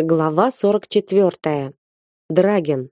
Глава 44. Драген.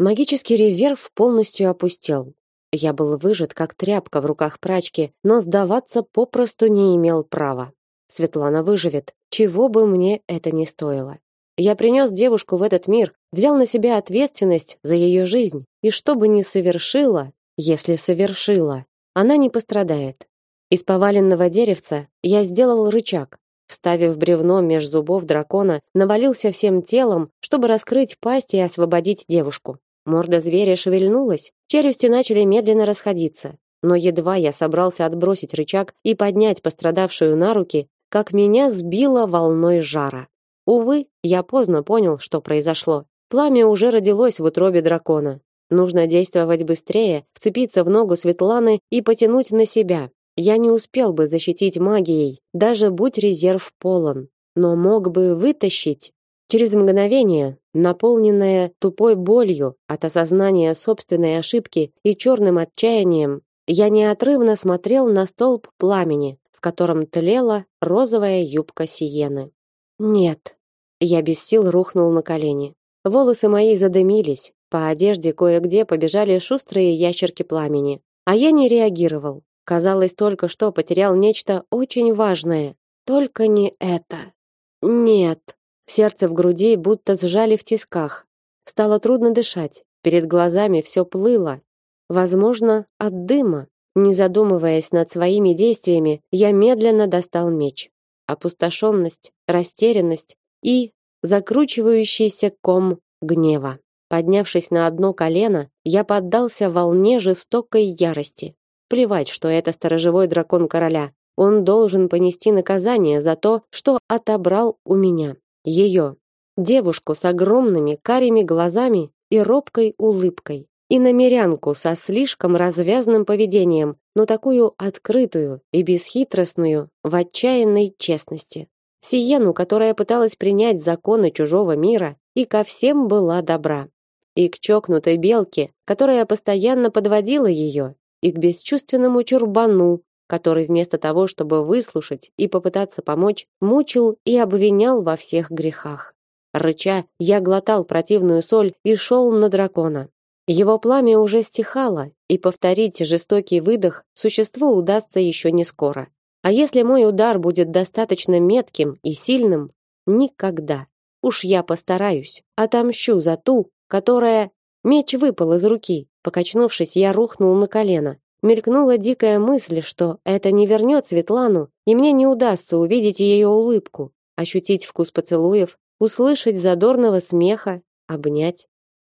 Магический резерв полностью опустел. Я был выжат как тряпка в руках прачки, но сдаваться попросту не имел права. Светлана выживет, чего бы мне это ни стоило. Я принес девушку в этот мир, взял на себя ответственность за ее жизнь, и что бы ни совершила, если совершила, она не пострадает. Из поваленного деревца я сделал рычаг, Вставив бревно меж зубов дракона, навалился всем телом, чтобы раскрыть пасть и освободить девушку. Морда зверя шевельнулась, челюсти начали медленно расходиться. Но едва я собрался отбросить рычаг и поднять пострадавшую на руки, как меня сбило волной жара. Увы, я поздно понял, что произошло. Пламя уже родилось в утробе дракона. Нужно действовать быстрее, вцепиться в ногу Светланы и потянуть на себя я не успел бы защитить магией, даже будь резерв полон, но мог бы вытащить. Через мгновение, наполненное тупой болью от осознания собственной ошибки и черным отчаянием, я неотрывно смотрел на столб пламени, в котором тлела розовая юбка Сиены. Нет. Я без сил рухнул на колени. Волосы мои задымились, по одежде кое-где побежали шустрые ящерки пламени, а я не реагировал. Казалось, только что потерял нечто очень важное. Только не это. Нет. Сердце в груди будто сжали в тисках. Стало трудно дышать. Перед глазами все плыло. Возможно, от дыма. Не задумываясь над своими действиями, я медленно достал меч. Опустошенность, растерянность и закручивающийся ком гнева. Поднявшись на одно колено, я поддался волне жестокой ярости. Плевать, что это сторожевой дракон короля. Он должен понести наказание за то, что отобрал у меня ее, девушку с огромными карими глазами и робкой улыбкой, и намерянку со слишком развязным поведением, но такую открытую и бесхитростную в отчаянной честности. Сиену, которая пыталась принять законы чужого мира и ко всем была добра. И к чокнутой белке, которая постоянно подводила ее и к бесчувственному чурбану, который вместо того, чтобы выслушать и попытаться помочь, мучил и обвинял во всех грехах. Рыча, я глотал противную соль и шел на дракона. Его пламя уже стихало, и повторить жестокий выдох существу удастся еще не скоро. А если мой удар будет достаточно метким и сильным, никогда. Уж я постараюсь, отомщу за ту, которая меч выпал из руки, Покачнувшись, я рухнул на колено. Мелькнула дикая мысль, что это не вернет Светлану, и мне не удастся увидеть ее улыбку, ощутить вкус поцелуев, услышать задорного смеха, обнять.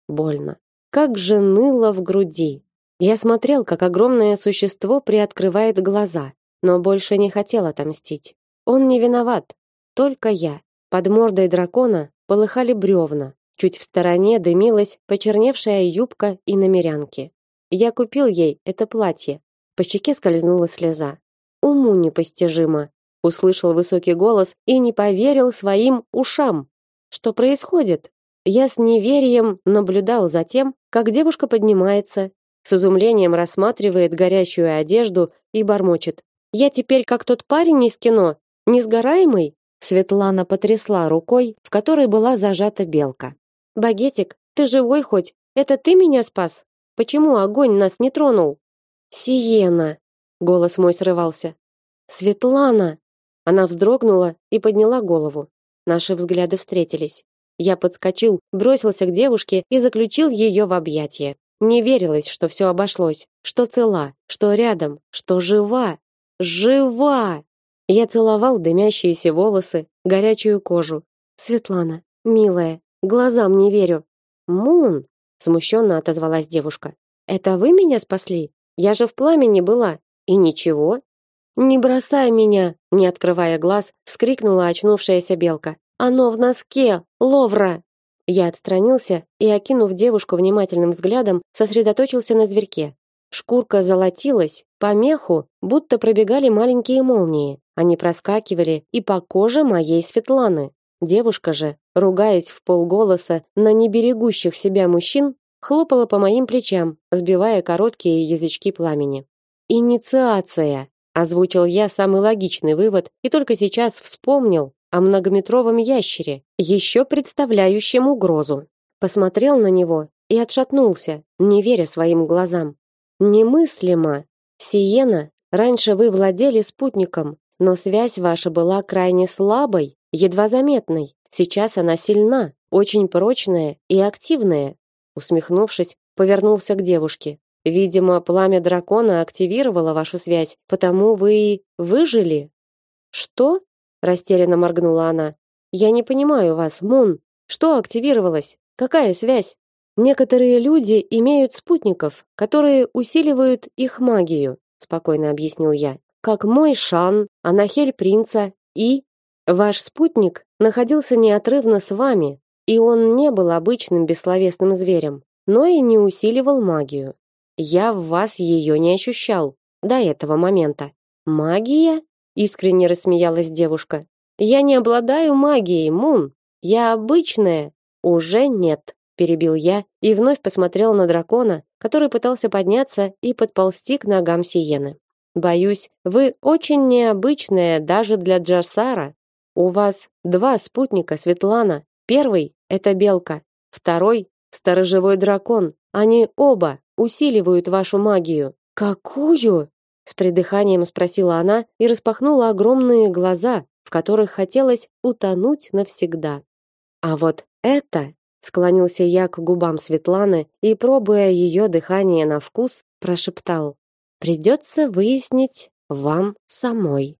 Больно. Как же ныло в груди. Я смотрел, как огромное существо приоткрывает глаза, но больше не хотел отомстить. Он не виноват, только я. Под мордой дракона полыхали бревна, Чуть в стороне дымилась почерневшая юбка и намерянки. Я купил ей это платье. По щеке скользнула слеза. Уму непостижимо. Услышал высокий голос и не поверил своим ушам. Что происходит? Я с неверием наблюдал за тем, как девушка поднимается, с изумлением рассматривает горящую одежду и бормочет: "Я теперь как тот парень из кино, несгораемый?" Светлана потрясла рукой, в которой была зажата белка. Багетик, ты живой хоть? Это ты меня спас? Почему огонь нас не тронул? Сиена. Голос мой срывался. Светлана. Она вздрогнула и подняла голову. Наши взгляды встретились. Я подскочил, бросился к девушке и заключил ее в объятия. Не верилось, что все обошлось, что цела, что рядом, что жива. Жива! Я целовал дымящиеся волосы, горячую кожу. Светлана, милая, Глазам не верю. Мун, смущенно отозвалась девушка. Это вы меня спасли? Я же в пламени была. И ничего. Не бросай меня, не открывая глаз, вскрикнула очнувшаяся белка. Оно в носке, Ловра. Я отстранился и, окинув девушку внимательным взглядом, сосредоточился на зверьке. Шкурка золотилась, по меху будто пробегали маленькие молнии. Они проскакивали и по коже моей Светланы. Девушка же, ругаясь в полголоса на неберегущих себя мужчин, хлопала по моим плечам, сбивая короткие язычки пламени. Инициация, озвучил я самый логичный вывод и только сейчас вспомнил, о многометровом ящере, еще представляющем угрозу. Посмотрел на него и отшатнулся, не веря своим глазам. Немыслимо. Сиена, раньше вы владели спутником, но связь ваша была крайне слабой, едва заметной. Сейчас она сильна, очень прочная и активная. Усмехнувшись, повернулся к девушке. Видимо, пламя дракона активировало вашу связь, потому вы выжили. Что? растерянно моргнула она. Я не понимаю вас, Мун. Что активировалось? Какая связь? Некоторые люди имеют спутников, которые усиливают их магию, спокойно объяснил я. Как мой Шан, Анахель принца и ваш спутник находился неотрывно с вами, и он не был обычным бессловесным зверем, но и не усиливал магию. Я в вас ее не ощущал до этого момента. Магия? Искренне рассмеялась девушка. Я не обладаю магией, Мун. Я обычная. Уже нет, перебил я и вновь посмотрел на дракона, который пытался подняться и подползти к ногам Сиены. Боюсь, вы очень необычная даже для Джарсара. У вас два спутника, Светлана. Первый это белка, второй сторожевой дракон. Они оба усиливают вашу магию. Какую? с придыханием спросила она и распахнула огромные глаза, в которых хотелось утонуть навсегда. А вот это, склонился я к губам Светланы и пробуя ее дыхание на вкус, прошептал: "Придется выяснить вам самой".